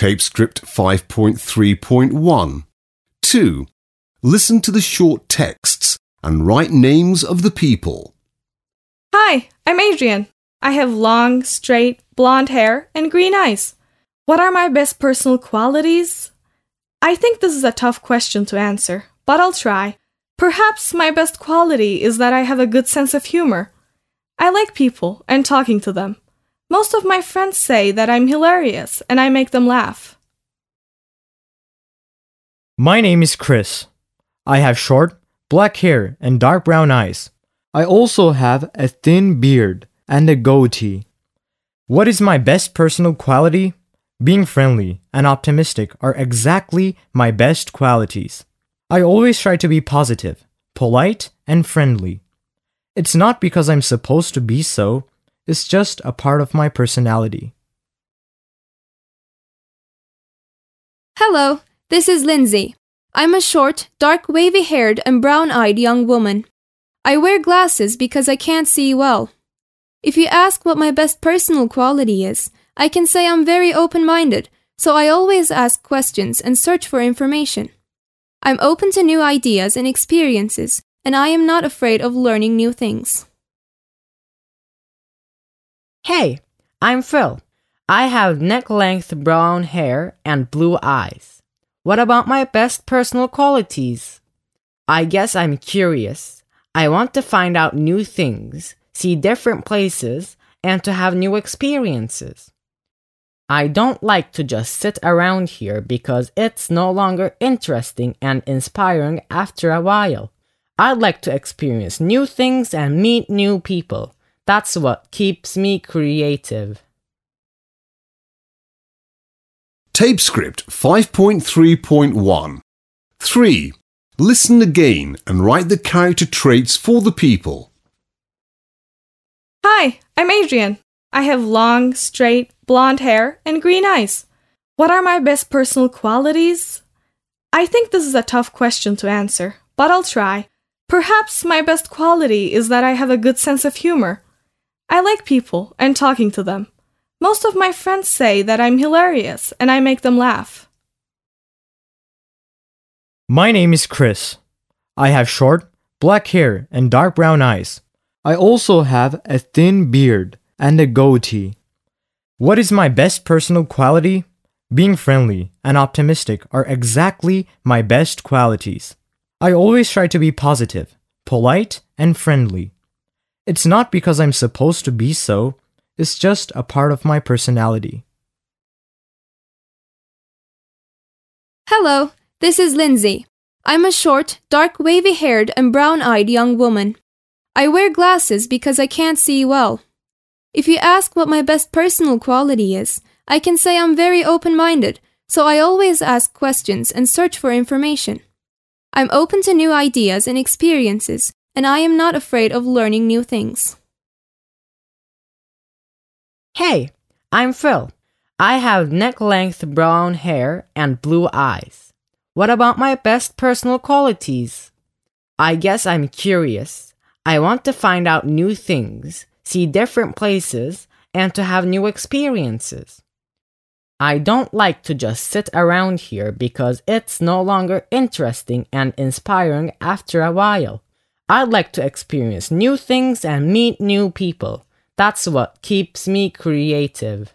Tape script 5.3.1. 2. Listen to the short texts and write names of the people. Hi, I'm Adrian. I have long, straight, blonde hair and green eyes. What are my best personal qualities? I think this is a tough question to answer, but I'll try. Perhaps my best quality is that I have a good sense of humor. I like people and talking to them. Most of my friends say that I'm hilarious and I make them laugh. My name is Chris. I have short, black hair and dark brown eyes. I also have a thin beard and a goatee. What is my best personal quality? Being friendly and optimistic are exactly my best qualities. I always try to be positive, polite, and friendly. It's not because I'm supposed to be so, it's just a part of my personality. Hello, this is Lindsay. I'm a short, dark, wavy haired, and brown eyed young woman. I wear glasses because I can't see well. If you ask what my best personal quality is, I can say I'm very open minded, so I always ask questions and search for information. I'm open to new ideas and experiences, and I am not afraid of learning new things. Hey, I'm Phil. I have neck length brown hair and blue eyes. What about my best personal qualities? I guess I'm curious. I want to find out new things, see different places, and to have new experiences. I don't like to just sit around here because it's no longer interesting and inspiring after a while. I'd like to experience new things and meet new people. That's what keeps me creative. Tape script 5.3.1. 3. Listen again and write the character traits for the people. Hi, I'm Adrian. I have long, straight, blonde hair and green eyes. What are my best personal qualities? I think this is a tough question to answer, but I'll try. Perhaps my best quality is that I have a good sense of humor. I like people and talking to them. Most of my friends say that I'm hilarious and I make them laugh. My name is Chris. I have short, black hair and dark brown eyes. I also have a thin beard and a goatee. What is my best personal quality? Being friendly and optimistic are exactly my best qualities. I always try to be positive, polite, and friendly. It's not because I'm supposed to be so, it's just a part of my personality. Hello, this is Lindsay. I'm a short, dark, wavy haired, and brown eyed young woman. I wear glasses because I can't see well. If you ask what my best personal quality is, I can say I'm very open minded, so I always ask questions and search for information. I'm open to new ideas and experiences, and I am not afraid of learning new things. Hey, I'm Phil. I have neck length brown hair and blue eyes. What about my best personal qualities? I guess I'm curious. I want to find out new things, see different places, and to have new experiences. I don't like to just sit around here because it's no longer interesting and inspiring after a while. I'd like to experience new things and meet new people. That's what keeps me creative.